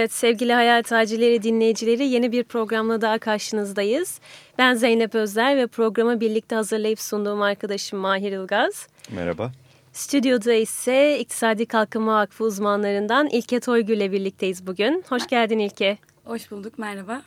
Evet sevgili Hayal Tacirleri dinleyicileri yeni bir programla daha karşınızdayız. Ben Zeynep Özler ve programı birlikte hazırlayıp sunduğum arkadaşım Mahir Ilgaz. Merhaba. Stüdyoda ise İktisadi Kalkınma Vakfı uzmanlarından İlke Toygül ile birlikteyiz bugün. Hoş geldin İlke. Hoş bulduk, merhaba.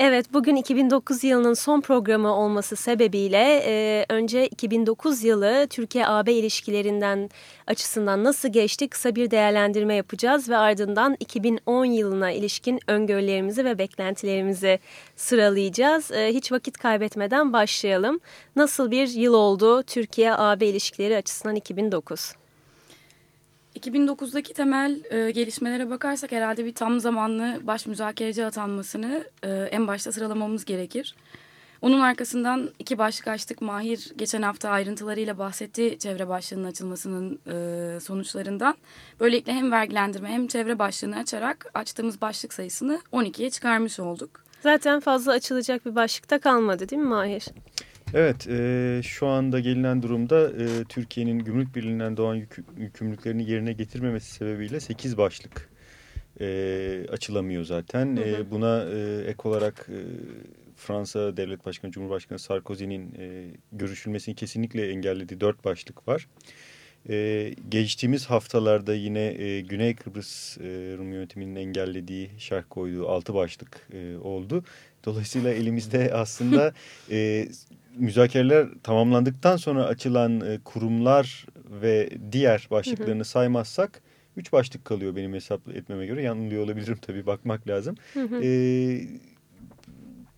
Evet, bugün 2009 yılının son programı olması sebebiyle e, önce 2009 yılı Türkiye-AB ilişkilerinden açısından nasıl geçti kısa bir değerlendirme yapacağız ve ardından 2010 yılına ilişkin öngörülerimizi ve beklentilerimizi sıralayacağız. E, hiç vakit kaybetmeden başlayalım. Nasıl bir yıl oldu Türkiye-AB ilişkileri açısından 2009? 2009'daki temel e, gelişmelere bakarsak herhalde bir tam zamanlı baş müzakereci atanmasını e, en başta sıralamamız gerekir. Onun arkasından iki başlık açtık. Mahir geçen hafta ayrıntılarıyla bahsetti çevre başlığının açılmasının e, sonuçlarından. Böylelikle hem vergilendirme hem çevre başlığını açarak açtığımız başlık sayısını 12'ye çıkarmış olduk. Zaten fazla açılacak bir başlıkta kalmadı değil mi Mahir? Evet, e, şu anda gelinen durumda e, Türkiye'nin gümrük birliğinden doğan yük, yükümlülüklerini yerine getirmemesi sebebiyle 8 başlık e, açılamıyor zaten. Hı hı. E, buna e, ek olarak e, Fransa Devlet Başkanı, Cumhurbaşkanı Sarkozy'nin e, görüşülmesini kesinlikle engellediği 4 başlık var. Ee, geçtiğimiz haftalarda yine e, Güney Kıbrıs e, Rum yönetiminin engellediği, şerh koyduğu altı başlık e, oldu. Dolayısıyla elimizde aslında e, müzakereler tamamlandıktan sonra açılan e, kurumlar ve diğer başlıklarını saymazsak üç başlık kalıyor benim hesap etmeme göre. Yanılıyor olabilirim tabii bakmak lazım. Hı hı. E,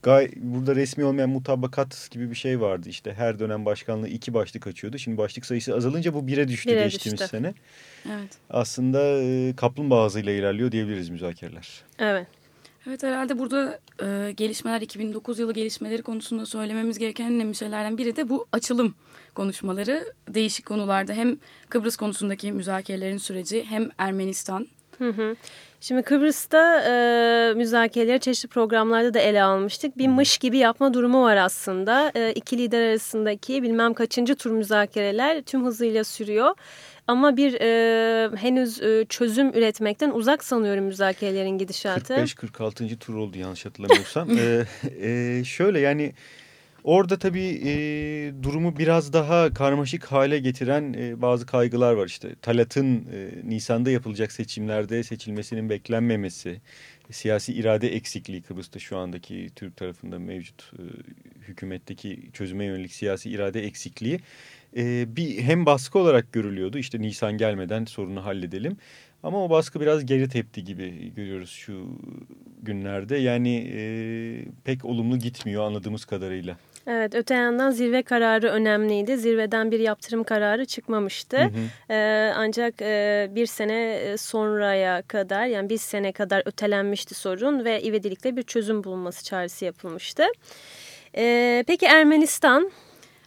gay burada resmi olmayan mutabakat gibi bir şey vardı. İşte her dönem başkanlığı iki başlık açıyordu. Şimdi başlık sayısı azalınca bu bire düştü bire geçtiğimiz düştü. sene. Evet. Aslında e, kaplumbağa hızıyla ilerliyor diyebiliriz müzakereler. Evet. Evet herhalde burada e, gelişmeler 2009 yılı gelişmeleri konusunda söylememiz gereken en önemli şeylerden biri de bu açılım konuşmaları. Değişik konularda hem Kıbrıs konusundaki müzakerelerin süreci hem Ermenistan. Hı hı. Şimdi Kıbrıs'ta e, müzakereleri çeşitli programlarda da ele almıştık. Bir mış gibi yapma durumu var aslında. E, iki lider arasındaki bilmem kaçıncı tur müzakereler tüm hızıyla sürüyor. Ama bir e, henüz e, çözüm üretmekten uzak sanıyorum müzakerelerin gidişatı. 45-46. tur oldu yanlış hatırlamıyorsam. e, e, şöyle yani orada tabii e, durumu biraz daha karmaşık hale getiren e, bazı kaygılar var. İşte Talat'ın e, Nisan'da yapılacak seçimlerde seçilmesinin beklenmemesi, siyasi irade eksikliği Kıbrıs'ta şu andaki Türk tarafında mevcut e, hükümetteki çözüme yönelik siyasi irade eksikliği e, bir hem baskı olarak görülüyordu. İşte Nisan gelmeden sorunu halledelim. Ama o baskı biraz geri tepti gibi görüyoruz şu günlerde. Yani e, pek olumlu gitmiyor anladığımız kadarıyla. Evet öte yandan zirve kararı önemliydi. Zirveden bir yaptırım kararı çıkmamıştı. Hı hı. Ee, ancak e, bir sene sonraya kadar yani bir sene kadar ötelenmişti sorun ve ivedilikle bir çözüm bulunması çağrısı yapılmıştı. Ee, peki Ermenistan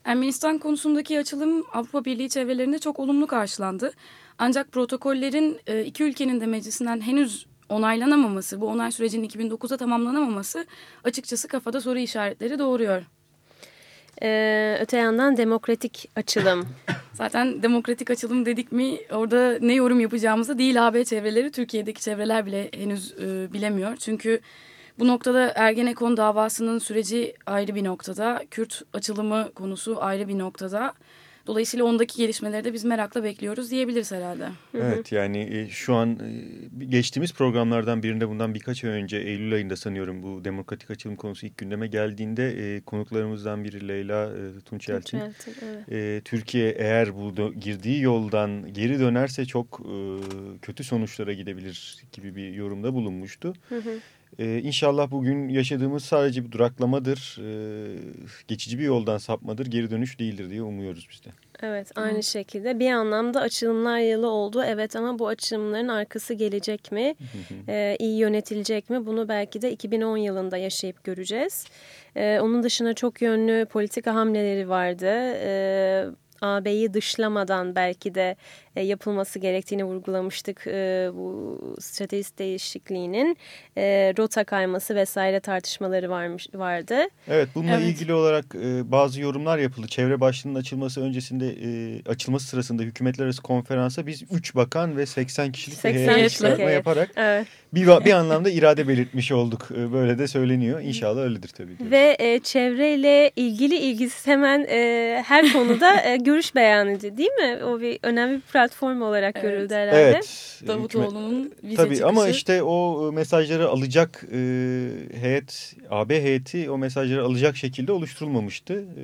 Ermenistan konusundaki açılım Avrupa Birliği çevrelerinde çok olumlu karşılandı. Ancak protokollerin e, iki ülkenin de meclisinden henüz onaylanamaması, bu onay sürecinin 2009'da tamamlanamaması açıkçası kafada soru işaretleri doğuruyor. Ee, öte yandan demokratik açılım. Zaten demokratik açılım dedik mi orada ne yorum yapacağımızı değil AB çevreleri, Türkiye'deki çevreler bile henüz e, bilemiyor. Çünkü bu noktada Ergenekon davasının süreci ayrı bir noktada. Kürt açılımı konusu ayrı bir noktada. Dolayısıyla ondaki gelişmeleri de biz merakla bekliyoruz diyebiliriz herhalde. Evet yani e, şu an e, geçtiğimiz programlardan birinde bundan birkaç ay önce Eylül ayında sanıyorum bu demokratik açılım konusu ilk gündeme geldiğinde e, konuklarımızdan biri Leyla Tunçeltin. Evet. Türkiye eğer bu girdiği yoldan geri dönerse çok kötü sonuçlara gidebilir gibi bir yorumda bulunmuştu. Hı hı. Ee, inşallah bugün yaşadığımız sadece bir duraklamadır, ee, geçici bir yoldan sapmadır, geri dönüş değildir diye umuyoruz biz de. Evet aynı evet. şekilde bir anlamda açılımlar yılı oldu evet ama bu açılımların arkası gelecek mi ee, iyi yönetilecek mi bunu belki de 2010 yılında yaşayıp göreceğiz. Ee, onun dışında çok yönlü politika hamleleri vardı. Ee, AB'yi dışlamadan belki de e, yapılması gerektiğini vurgulamıştık e, bu stratejist değişikliğinin e, rota kayması vesaire tartışmaları varmış vardı. Evet bununla evet. ilgili olarak e, bazı yorumlar yapıldı. Çevre başlığının açılması öncesinde e, açılması sırasında hükümetler arası konferansa biz 3 bakan ve 80 kişilik 80 bir çıkartma yaparak evet. bir, bir anlamda irade belirtmiş olduk. Böyle de söyleniyor. İnşallah öyledir tabii. Ki. Ve e, çevreyle ilgili ilgisiz hemen e, her konuda e, görüş beyan edildi değil mi? O bir önemli bir platform olarak evet. görüldü herhalde. Evet. Davutoğlu'nun vize Tabii çıkışı. ama işte o mesajları alacak e, heyet, AB heyeti o mesajları alacak şekilde oluşturulmamıştı. E,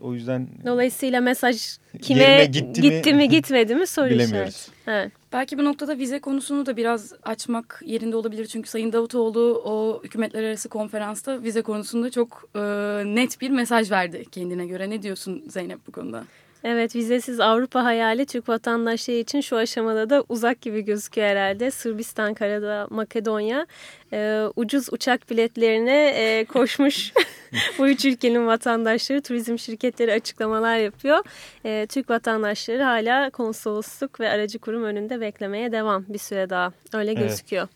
o yüzden Dolayısıyla mesaj kime gitti, gitti mi, mi gitmedi mi soru bilemiyoruz. Evet. Belki bu noktada vize konusunu da biraz açmak yerinde olabilir. Çünkü Sayın Davutoğlu o hükümetler arası konferansta vize konusunda çok e, net bir mesaj verdi kendine göre. Ne diyorsun Zeynep bu konuda? Evet vizesiz Avrupa hayali Türk vatandaşları için şu aşamada da uzak gibi gözüküyor herhalde. Sırbistan, Karadağ, Makedonya e, ucuz uçak biletlerine e, koşmuş bu üç ülkenin vatandaşları turizm şirketleri açıklamalar yapıyor. E, Türk vatandaşları hala konsolosluk ve aracı kurum önünde beklemeye devam bir süre daha öyle gözüküyor.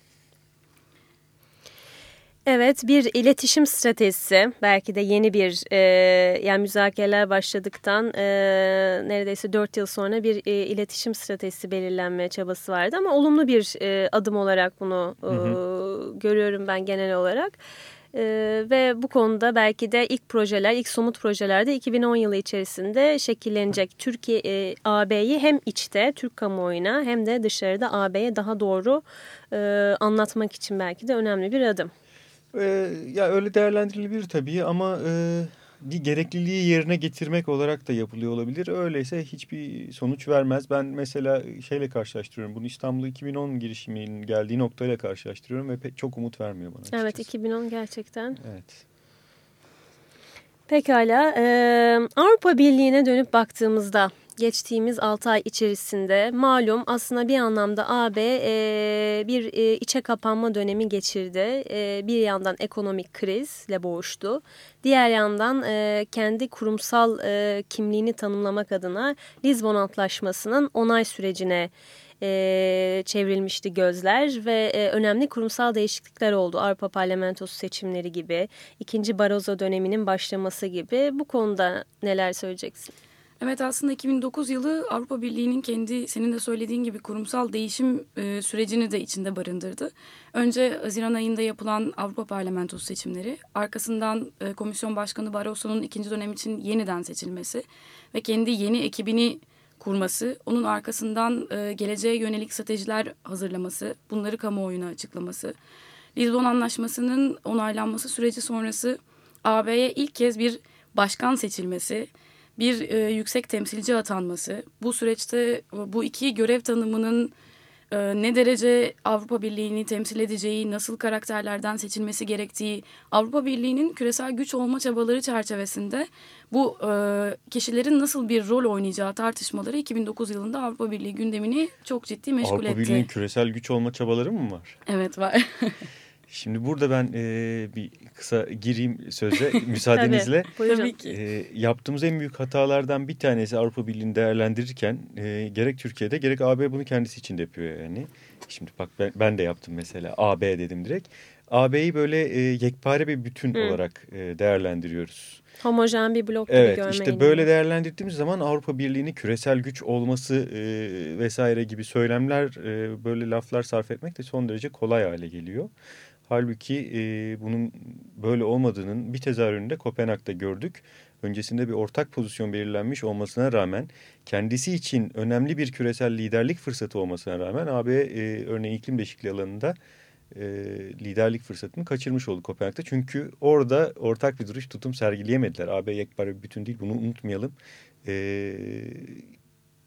Evet. Bir iletişim stratejisi belki de yeni bir e, yani müzakereler başladıktan e, neredeyse dört yıl sonra bir e, iletişim stratejisi belirlenme çabası vardı ama olumlu bir e, adım olarak bunu e, hı hı. görüyorum ben genel olarak. Ee, ve bu konuda belki de ilk projeler, ilk somut projelerde 2010 yılı içerisinde şekillenecek. Türkiye e, AB'yi hem içte Türk kamuoyuna hem de dışarıda AB'ye daha doğru e, anlatmak için belki de önemli bir adım. Ee, ya öyle değerlendirilebilir tabii ama e, bir gerekliliği yerine getirmek olarak da yapılıyor olabilir. Öyleyse hiçbir sonuç vermez. Ben mesela şeyle karşılaştırıyorum. Bunu İstanbul 2010 girişiminin geldiği noktayla karşılaştırıyorum ve pek çok umut vermiyor bana. Açıkçası. Evet 2010 gerçekten. Evet. Pekala. Ee, Avrupa Birliği'ne dönüp baktığımızda geçtiğimiz 6 ay içerisinde malum aslında bir anlamda AB e, bir e, içe kapanma dönemi geçirdi. E, bir yandan ekonomik krizle boğuştu. Diğer yandan e, kendi kurumsal e, kimliğini tanımlamak adına Lizbon Antlaşması'nın onay sürecine e, çevrilmişti gözler ve e, önemli kurumsal değişiklikler oldu. Avrupa Parlamentosu seçimleri gibi, ikinci Barozo döneminin başlaması gibi. Bu konuda neler söyleyeceksin? Evet aslında 2009 yılı Avrupa Birliği'nin kendi senin de söylediğin gibi kurumsal değişim e, sürecini de içinde barındırdı. Önce Haziran ayında yapılan Avrupa Parlamentosu seçimleri, arkasından e, Komisyon Başkanı Barroso'nun ikinci dönem için yeniden seçilmesi ve kendi yeni ekibini kurması, onun arkasından e, geleceğe yönelik stratejiler hazırlaması, bunları kamuoyuna açıklaması, Lisbon Anlaşması'nın onaylanması süreci sonrası AB'ye ilk kez bir başkan seçilmesi, bir e, yüksek temsilci atanması, bu süreçte bu iki görev tanımının e, ne derece Avrupa Birliği'ni temsil edeceği, nasıl karakterlerden seçilmesi gerektiği, Avrupa Birliği'nin küresel güç olma çabaları çerçevesinde bu e, kişilerin nasıl bir rol oynayacağı tartışmaları 2009 yılında Avrupa Birliği gündemini çok ciddi meşgul Avrupa etti. Avrupa Birliği'nin küresel güç olma çabaları mı var? Evet var. Şimdi burada ben e, bir kısa gireyim söze müsaadenizle. Tabii, Tabii ki. E, yaptığımız en büyük hatalardan bir tanesi Avrupa Birliği'ni değerlendirirken e, gerek Türkiye'de gerek AB bunu kendisi için de yapıyor yani. Şimdi bak ben, ben de yaptım mesela AB dedim direkt. AB'yi böyle e, yekpare bir bütün Hı. olarak e, değerlendiriyoruz. Homojen bir blok gibi evet, görmeyin. işte böyle değerlendirdiğimiz zaman Avrupa Birliği'ni küresel güç olması e, vesaire gibi söylemler e, böyle laflar sarf etmek de son derece kolay hale geliyor. Halbuki e, bunun böyle olmadığının bir tezahüründe Kopenhag'da gördük. Öncesinde bir ortak pozisyon belirlenmiş olmasına rağmen kendisi için önemli bir küresel liderlik fırsatı olmasına rağmen AB e, örneğin iklim değişikliği alanında e, liderlik fırsatını kaçırmış oldu Kopenhag'da. Çünkü orada ortak bir duruş tutum sergileyemediler. AB yekpare bir bütün değil bunu unutmayalım. E,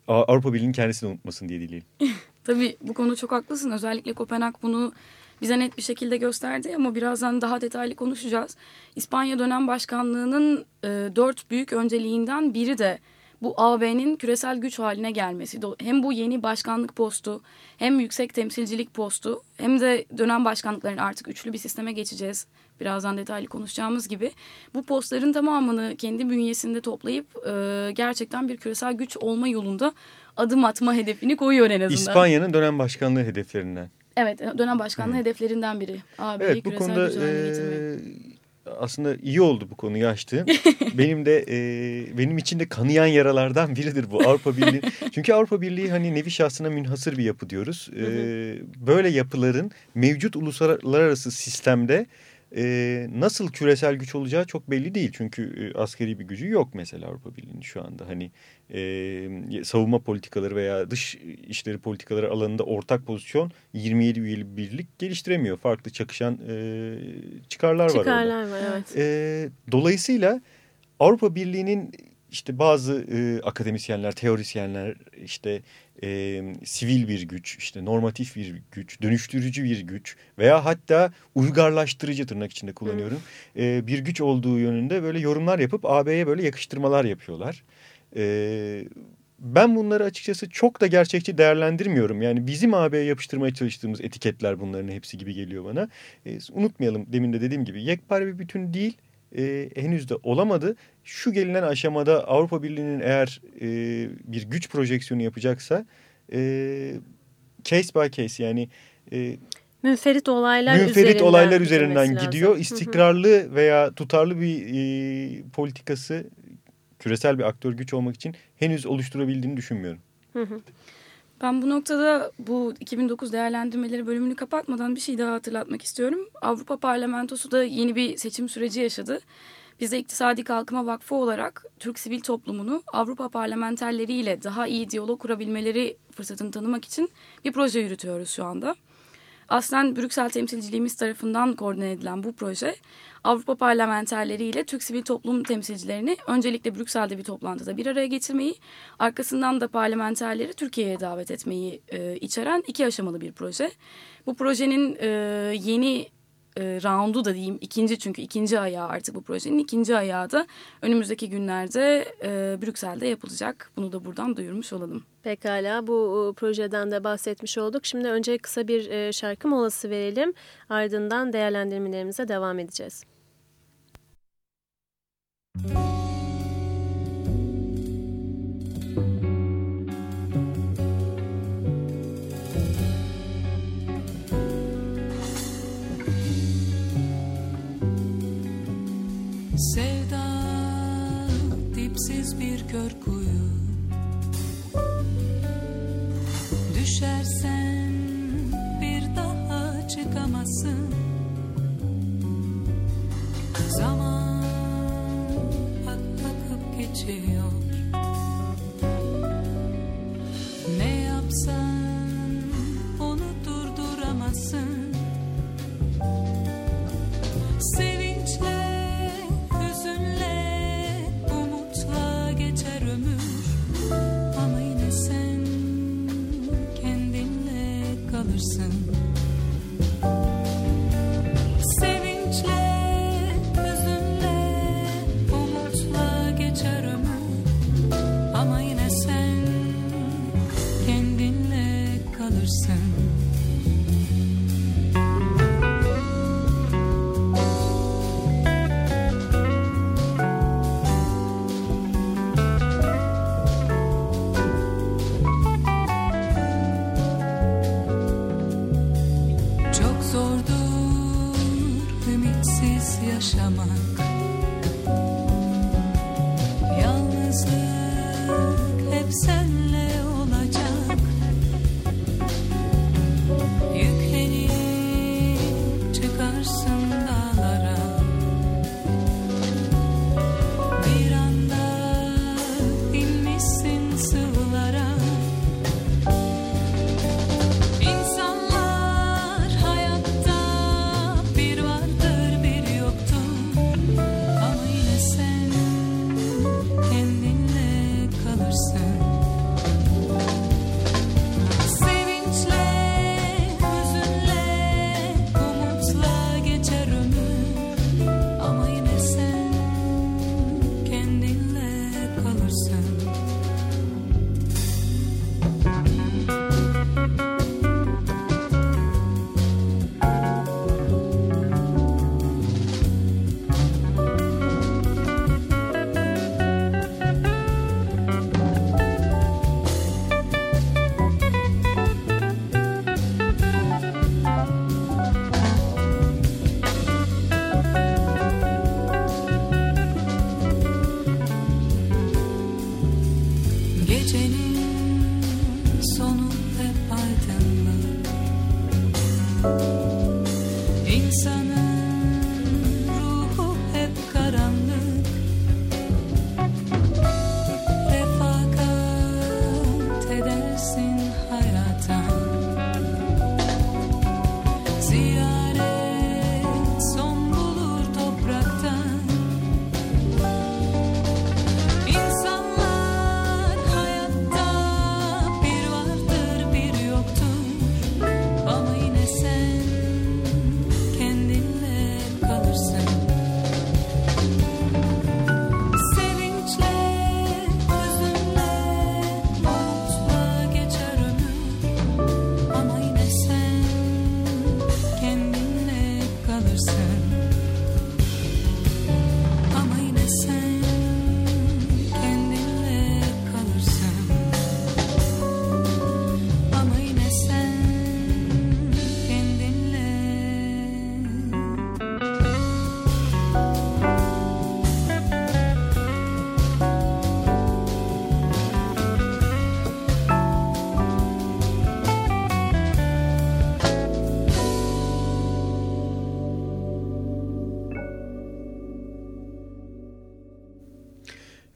Avrupa Birliği'nin kendisini unutmasın diye dileyelim. Tabii bu konuda çok haklısın. Özellikle Kopenhag bunu bize net bir şekilde gösterdi ama birazdan daha detaylı konuşacağız. İspanya dönem başkanlığının e, dört büyük önceliğinden biri de bu AB'nin küresel güç haline gelmesi. Hem bu yeni başkanlık postu hem yüksek temsilcilik postu hem de dönem başkanlıkların artık üçlü bir sisteme geçeceğiz. Birazdan detaylı konuşacağımız gibi. Bu postların tamamını kendi bünyesinde toplayıp e, gerçekten bir küresel güç olma yolunda adım atma hedefini koyuyor en azından. İspanya'nın dönem başkanlığı hedeflerinden. Evet dönem başkanlığı hmm. hedeflerinden biri. AB'yi evet, bu konuda e, aslında iyi oldu bu konuyu açtığın. benim de e, benim için de kanayan yaralardan biridir bu Avrupa Birliği. Çünkü Avrupa Birliği hani nevi şahsına münhasır bir yapı diyoruz. E, böyle yapıların mevcut uluslararası sistemde e, nasıl küresel güç olacağı çok belli değil. Çünkü e, askeri bir gücü yok mesela Avrupa Birliği'nin şu anda. Hani e, savunma politikaları veya dış işleri politikaları alanında ortak pozisyon 27 üyeli birlik geliştiremiyor. Farklı çakışan e, çıkarlar, çıkarlar var orada. var evet. E, dolayısıyla Avrupa Birliği'nin işte bazı e, akademisyenler, teorisyenler işte e, sivil bir güç, işte normatif bir güç, dönüştürücü bir güç veya hatta uygarlaştırıcı tırnak içinde kullanıyorum. E, bir güç olduğu yönünde böyle yorumlar yapıp AB'ye böyle yakıştırmalar yapıyorlar. E, ben bunları açıkçası çok da gerçekçi değerlendirmiyorum. Yani bizim AB'ye yapıştırmaya çalıştığımız etiketler bunların hepsi gibi geliyor bana. E, unutmayalım demin de dediğim gibi yekpare bir bütün değil e, henüz de olamadı. Şu gelinen aşamada Avrupa Birliği'nin eğer e, bir güç projeksiyonu yapacaksa e, case by case yani e, münferit olaylar münferit üzerinden olaylar üzerinden gidiyor. Lazım. İstikrarlı veya tutarlı bir e, politikası küresel bir aktör güç olmak için henüz oluşturabildiğini düşünmüyorum. Hı hı. Ben bu noktada bu 2009 değerlendirmeleri bölümünü kapatmadan bir şey daha hatırlatmak istiyorum. Avrupa Parlamentosu da yeni bir seçim süreci yaşadı. Biz de İktisadi Kalkınma Vakfı olarak Türk sivil toplumunu Avrupa parlamenterleriyle daha iyi diyalog kurabilmeleri fırsatını tanımak için bir proje yürütüyoruz şu anda. Aslen Brüksel temsilciliğimiz tarafından koordine edilen bu proje Avrupa parlamenterleri ile Türk sivil toplum temsilcilerini öncelikle Brüksel'de bir toplantıda bir araya getirmeyi, arkasından da parlamenterleri Türkiye'ye davet etmeyi e, içeren iki aşamalı bir proje. Bu projenin e, yeni e, roundu da diyeyim ikinci çünkü ikinci ayağı artık bu projenin ikinci ayağı da önümüzdeki günlerde e, Brüksel'de yapılacak. Bunu da buradan duyurmuş olalım. Pekala bu e, projeden de bahsetmiş olduk. Şimdi önce kısa bir e, şarkı molası verelim. Ardından değerlendirmelerimize devam edeceğiz. Müzik Sevda dipsiz bir kör kuyu. Düşersen bir daha çıkamazsın. Zaman ak akıp geçiyor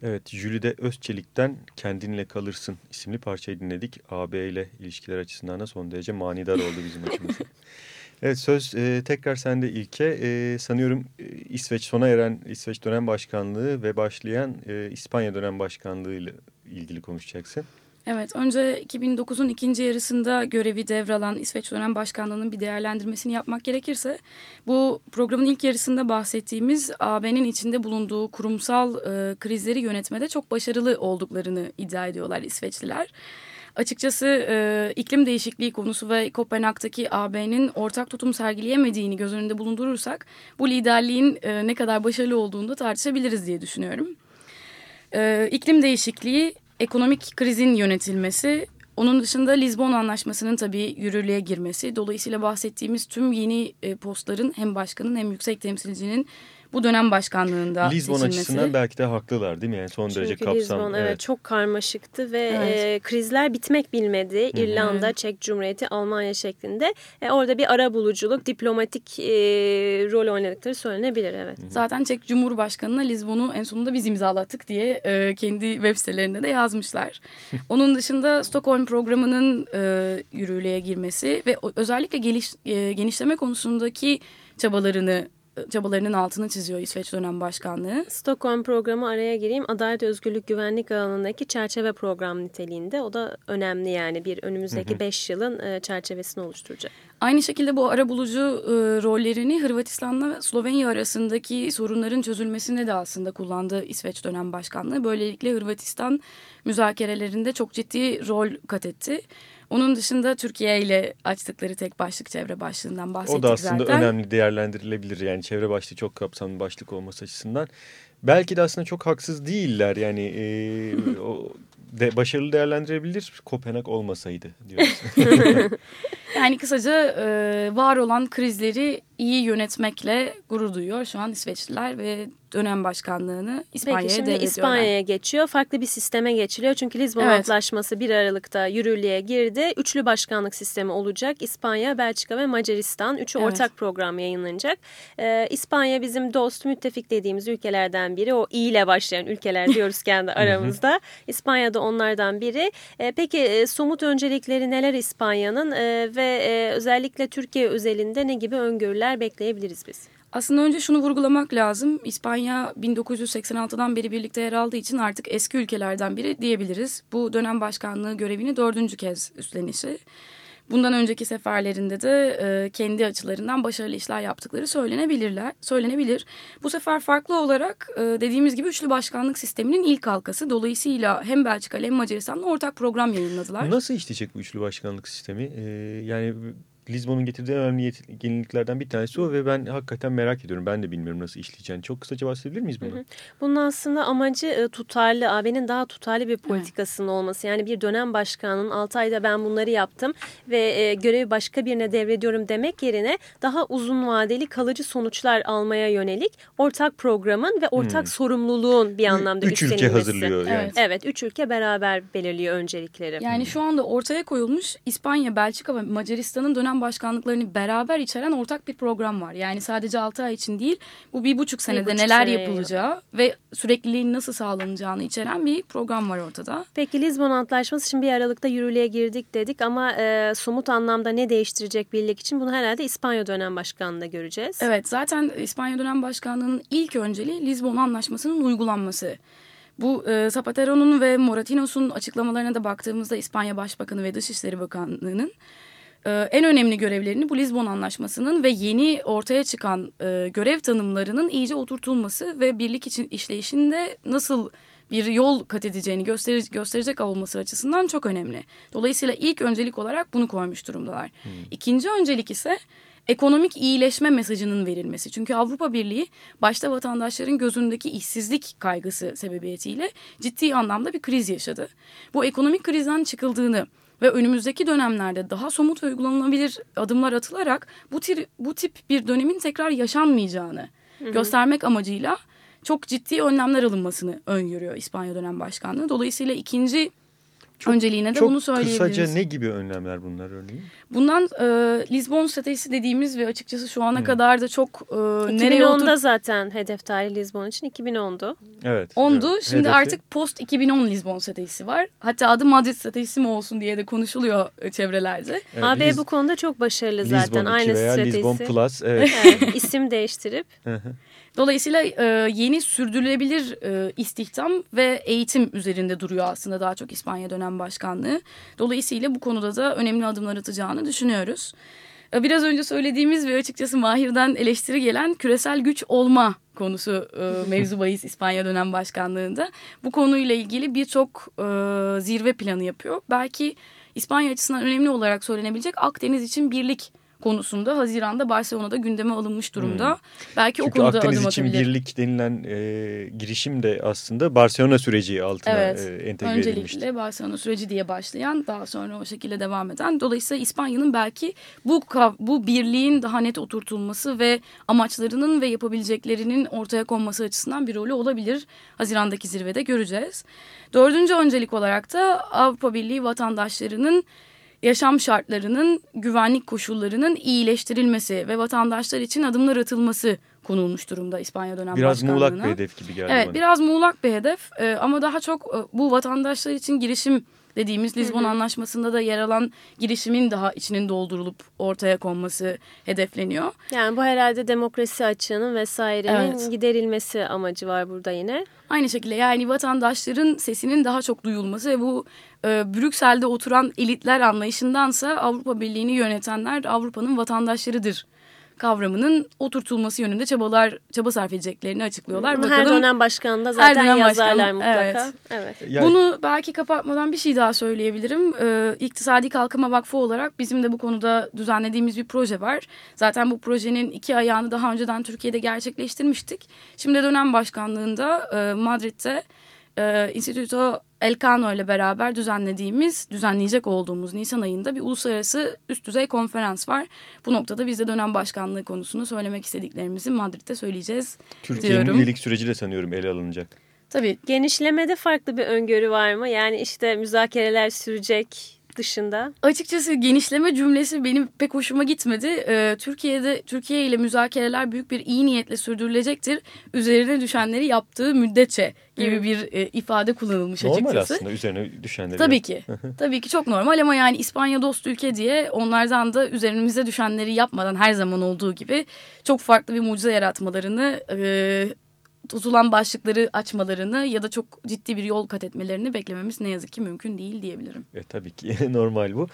Evet, Jülide Özçelik'ten Kendinle Kalırsın isimli parçayı dinledik. AB ile ilişkiler açısından da son derece manidar oldu bizim açımızdan. Evet söz e, tekrar sende İlke. E, sanıyorum e, İsveç sona eren İsveç dönem başkanlığı ve başlayan e, İspanya dönem başkanlığı ile ilgili konuşacaksın. Evet, önce 2009'un ikinci yarısında görevi devralan İsveç dönem başkanlığının bir değerlendirmesini yapmak gerekirse... ...bu programın ilk yarısında bahsettiğimiz AB'nin içinde bulunduğu kurumsal e, krizleri yönetmede çok başarılı olduklarını iddia ediyorlar İsveçliler. Açıkçası e, iklim değişikliği konusu ve Kopenhag'daki AB'nin ortak tutum sergileyemediğini göz önünde bulundurursak... ...bu liderliğin e, ne kadar başarılı olduğunu da tartışabiliriz diye düşünüyorum. E, iklim değişikliği ekonomik krizin yönetilmesi, onun dışında Lizbon Anlaşması'nın tabii yürürlüğe girmesi, dolayısıyla bahsettiğimiz tüm yeni e, postların hem başkanın hem yüksek temsilcinin bu dönem başkanlığında Lisbon seçilmesi. açısından belki de haklılar değil mi? Yani son derece Çünkü kapsam. Lizbon evet. çok karmaşıktı ve Evet. e, krizler bitmek bilmedi. İrlanda, Çek Cumhuriyeti, Almanya şeklinde. E, orada bir ara buluculuk, diplomatik e, rol oynadıkları söylenebilir evet. Zaten Çek Cumhurbaşkanı'na Lizbon'u en sonunda biz imzalattık diye e, kendi web sitelerinde de yazmışlar. Onun dışında Stockholm programının e, yürürlüğe girmesi ve özellikle geliş, e, genişleme konusundaki çabalarını çabalarının altını çiziyor İsveç dönem başkanlığı. Stockholm programı araya gireyim. Adalet, özgürlük, güvenlik alanındaki çerçeve program niteliğinde. O da önemli yani bir önümüzdeki 5 yılın e, çerçevesini oluşturacak. Aynı şekilde bu arabulucu e, rollerini Hırvatistan'la Slovenya arasındaki sorunların çözülmesinde de aslında kullandı İsveç dönem başkanlığı. Böylelikle Hırvatistan müzakerelerinde çok ciddi rol kat etti. Onun dışında Türkiye ile açtıkları tek başlık çevre başlığından bahsettik O da aslında zaten. önemli değerlendirilebilir yani çevre başlığı çok kapsamlı başlık olması açısından. Belki de aslında çok haksız değiller yani e, o de, başarılı değerlendirebilir Kopenhag olmasaydı diyoruz. Yani kısaca e, var olan krizleri iyi yönetmekle gurur duyuyor şu an İsveçliler ve dönem başkanlığını İspanya'ya devrediyorlar. İspanya'ya geçiyor. Farklı bir sisteme geçiliyor. Çünkü Lizbon Evet. Antlaşması 1 Aralık'ta yürürlüğe girdi. Üçlü başkanlık sistemi olacak. İspanya, Belçika ve Macaristan. Üçü Evet. ortak program yayınlanacak. Ee, İspanya bizim dost, müttefik dediğimiz ülkelerden biri. O İ ile başlayan ülkeler diyoruz kendi aramızda. İspanya da onlardan biri. Ee, peki e, somut öncelikleri neler İspanya'nın Ee, ve e, özellikle Türkiye özelinde ne gibi öngörüler bekleyebiliriz biz? Aslında önce şunu vurgulamak lazım. İspanya 1986'dan beri birlikte yer aldığı için artık eski ülkelerden biri diyebiliriz. Bu dönem başkanlığı görevini dördüncü kez üstlenişi. Bundan önceki seferlerinde de e, kendi açılarından başarılı işler yaptıkları söylenebilirler, söylenebilir. Bu sefer farklı olarak e, dediğimiz gibi üçlü başkanlık sisteminin ilk halkası. Dolayısıyla hem Belçika hem Macaristan'la ortak program yayınladılar. Nasıl işleyecek bu üçlü başkanlık sistemi? Ee, yani Lizbon'un getirdiği önemli yeniliklerden bir tanesi o ve ben hakikaten merak ediyorum. Ben de bilmiyorum nasıl işleyeceğini. Çok kısaca bahsedebilir miyiz bundan? Bunun aslında amacı tutarlı, AB'nin daha tutarlı bir politikasının olması. Yani bir dönem başkanının 6 ayda ben bunları yaptım ve görevi başka birine devrediyorum demek yerine daha uzun vadeli kalıcı sonuçlar almaya yönelik ortak programın ve ortak sorumluluğun bir anlamda Hmm. Üç ülke hazırlıyor yani. Evet. Evet, üç ülke beraber belirliyor öncelikleri. Yani şu anda ortaya koyulmuş İspanya, Belçika ve Macaristan'ın dönem dönem başkanlıklarını beraber içeren ortak bir program var. Yani sadece 6 ay için değil bu bir buçuk senede buçuk neler seneye yapılacağı ve sürekliliğin nasıl sağlanacağını içeren bir program var ortada. Peki Lizbon Antlaşması şimdi bir Aralık'ta yürürlüğe girdik dedik ama e, somut anlamda ne değiştirecek birlik için bunu herhalde İspanya dönem başkanlığında göreceğiz. Evet zaten İspanya dönem başkanlığının ilk önceliği Lizbon Anlaşması'nın uygulanması. Bu e, Zapatero'nun ve Moratinos'un açıklamalarına da baktığımızda İspanya Başbakanı ve Dışişleri Bakanlığı'nın en önemli görevlerini bu Lizbon Anlaşması'nın ve yeni ortaya çıkan e, görev tanımlarının iyice oturtulması ve birlik için işleyişinde nasıl bir yol kat edeceğini gösterir, gösterecek olması açısından çok önemli. Dolayısıyla ilk öncelik olarak bunu koymuş durumdalar. İkinci öncelik ise ekonomik iyileşme mesajının verilmesi. Çünkü Avrupa Birliği başta vatandaşların gözündeki işsizlik kaygısı sebebiyetiyle ciddi anlamda bir kriz yaşadı. Bu ekonomik krizden çıkıldığını ve önümüzdeki dönemlerde daha somut ve uygulanabilir adımlar atılarak bu, tir, bu tip bir dönemin tekrar yaşanmayacağını göstermek amacıyla çok ciddi önlemler alınmasını öngörüyor İspanya dönem başkanlığı. Dolayısıyla ikinci önceliğine de Çok bunu söyleyebiliriz. kısaca ne gibi önlemler bunlar örneğin? Bundan e, Lisbon stratejisi dediğimiz ve açıkçası şu ana kadar da çok e, nereye 2010'da otur... zaten hedef tarihi Lizbon için 2010'du. Evet. Ondu. evet. Şimdi Hedefi- artık post 2010 Lisbon stratejisi var. Hatta adı Madrid stratejisi mi olsun diye de konuşuluyor e, çevrelerde. Evet, AB Liz- bu konuda çok başarılı Lisbon zaten. 2 Aynı veya stratejisi. Lisbon Plus. Evet. Evet, isim değiştirip Dolayısıyla e, yeni sürdürülebilir e, istihdam ve eğitim üzerinde duruyor aslında daha çok İspanya dönem başkanlığı. Dolayısıyla bu konuda da önemli adımlar atacağını düşünüyoruz. E, Biraz önce söylediğimiz ve açıkçası Mahir'den eleştiri gelen küresel güç olma konusu e, mevzu bahis İspanya dönem başkanlığında. Bu konuyla ilgili birçok e, zirve planı yapıyor. Belki İspanya açısından önemli olarak söylenebilecek Akdeniz için birlik konusunda Haziran'da Barcelona'da gündeme alınmış durumda. Belki o Çünkü konuda Akdeniz adım için atabilir. birlik denilen e, girişim de aslında Barcelona süreci altına Evet. e, entegre edilmişti. Öncelikle Barcelona süreci diye başlayan daha sonra o şekilde devam eden. Dolayısıyla İspanya'nın belki bu bu birliğin daha net oturtulması ve amaçlarının ve yapabileceklerinin ortaya konması açısından bir rolü olabilir. Haziran'daki zirvede göreceğiz. Dördüncü öncelik olarak da Avrupa Birliği vatandaşlarının yaşam şartlarının, güvenlik koşullarının iyileştirilmesi ve vatandaşlar için adımlar atılması konulmuş durumda İspanya dönem Biraz başkanlığına. muğlak bir hedef gibi geldi Evet bana. biraz muğlak bir hedef e, ama daha çok e, bu vatandaşlar için girişim dediğimiz Lizbon Anlaşması'nda da yer alan girişimin daha içinin doldurulup ortaya konması hedefleniyor. yani bu herhalde demokrasi açığının vesairenin Evet. giderilmesi amacı var burada yine. Aynı şekilde yani vatandaşların sesinin daha çok duyulması ve bu e, Brüksel'de oturan elitler anlayışındansa Avrupa Birliği'ni yönetenler Avrupa'nın vatandaşlarıdır kavramının oturtulması yönünde çabalar çaba sarf edeceklerini açıklıyorlar. Bunu her Bakalım- dönem başkanında zaten dönem yazarlar başkanı, mutlaka. evet. Evet. Yani- Bunu belki kapatmadan bir şey daha söyleyebilirim. Ee, İktisadi Kalkınma Vakfı olarak bizim de bu konuda düzenlediğimiz bir proje var. Zaten bu projenin iki ayağını daha önceden Türkiye'de gerçekleştirmiştik. Şimdi dönem başkanlığında e, Madrid'de e, Instituto Elcano ile beraber düzenlediğimiz, düzenleyecek olduğumuz Nisan ayında bir uluslararası üst düzey konferans var. Bu noktada biz de dönem başkanlığı konusunu söylemek istediklerimizi Madrid'de söyleyeceğiz Türkiye'nin üyelik süreci de sanıyorum ele alınacak. Tabii Genişlemede farklı bir öngörü var mı? Yani işte müzakereler sürecek dışında. Açıkçası genişleme cümlesi benim pek hoşuma gitmedi. Ee, Türkiye'de Türkiye ile müzakereler büyük bir iyi niyetle sürdürülecektir. Üzerine düşenleri yaptığı müddetçe gibi bir e, ifade kullanılmış Normal açıkçası. aslında üzerine düşenleri. Tabii ki. Tabii ki çok normal ama yani İspanya dost ülke diye onlardan da üzerimize düşenleri yapmadan her zaman olduğu gibi çok farklı bir mucize yaratmalarını, e, tutulan başlıkları açmalarını ya da çok ciddi bir yol kat etmelerini beklememiz ne yazık ki mümkün değil diyebilirim. E, tabii ki normal bu.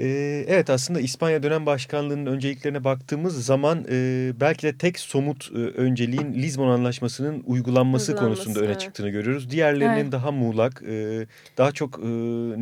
Ee, evet aslında İspanya dönem başkanlığının önceliklerine baktığımız zaman e, belki de tek somut e, önceliğin Lizbon Anlaşması'nın uygulanması, Uygulanması, konusunda öne evet. çıktığını görüyoruz. Diğerlerinin Evet. daha muğlak, e, daha çok e,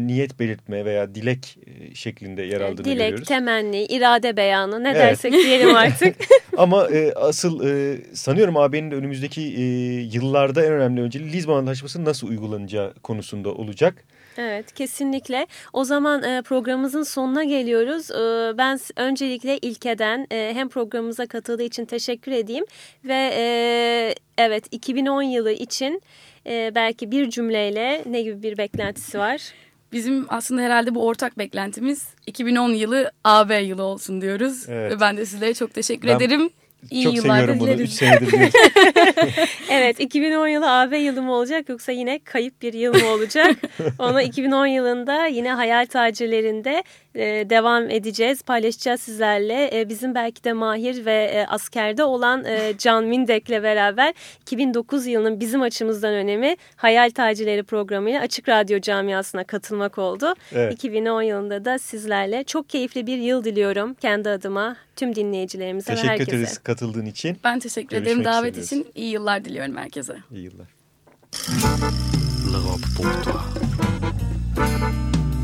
niyet belirtme veya dilek e, şeklinde yer aldığını Dilek, görüyoruz. temenni, irade beyanı ne Evet. dersek diyelim artık. Ama e, asıl e, sanıyorum AB'nin de önümüzdeki e, yıllarda en önemli önceliği Lizbon Anlaşması'nın nasıl uygulanacağı konusunda olacak. Evet kesinlikle. O zaman e, programımızın sonuna geliyoruz. E, ben öncelikle İlke'den e, hem programımıza katıldığı için teşekkür edeyim. Ve e, evet 2010 yılı için e, belki bir cümleyle ne gibi bir beklentisi var? Bizim aslında herhalde bu ortak beklentimiz 2010 yılı AB yılı olsun diyoruz. Evet. Ve ben de sizlere çok teşekkür Ben ederim. İyi Çok yıllar seviyorum bunu. dileriz. 3 senedir. Evet 2010 yılı AB yılı mı olacak yoksa yine kayıp bir yıl mı olacak? Onu 2010 yılında yine hayal tacirlerinde e, devam edeceğiz. Paylaşacağız sizlerle. E, bizim belki de Mahir ve e, askerde olan e, Can Mindek'le beraber 2009 yılının bizim açımızdan önemi Hayal Tacirleri programıyla Açık Radyo camiasına katılmak oldu. Evet. 2010 yılında da sizlerle çok keyifli bir yıl diliyorum kendi adıma, tüm dinleyicilerimize ve Teşekkür herkese. ederiz katıldığın için. Ben teşekkür Görüşmek ederim davet üzere. için. İyi yıllar diliyorum herkese. İyi yıllar. L'Europe pour toi.